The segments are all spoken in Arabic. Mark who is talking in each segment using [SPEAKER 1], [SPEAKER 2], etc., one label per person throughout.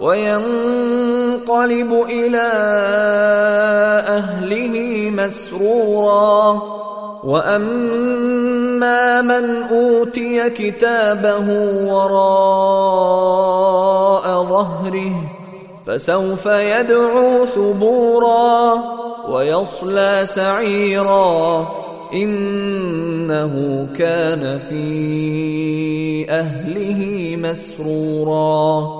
[SPEAKER 1] وينقلب إلى أهله مسرورا. وأما من أوتي كتابه وراء ظهره فسوف يدعو ثبورا ويصلى سعيرا. إنه كان في أهله مسرورا.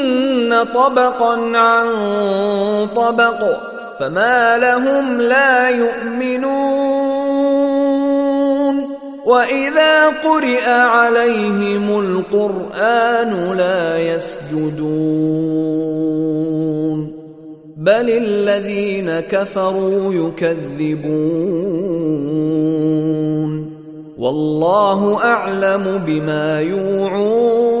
[SPEAKER 1] طبقا عن طبق فما لهم لا يؤمنون. وإذا قرئ عليهم القرآن لا يسجدون. بل الذين كفروا يكذبون. والله أعلم بما يوعون.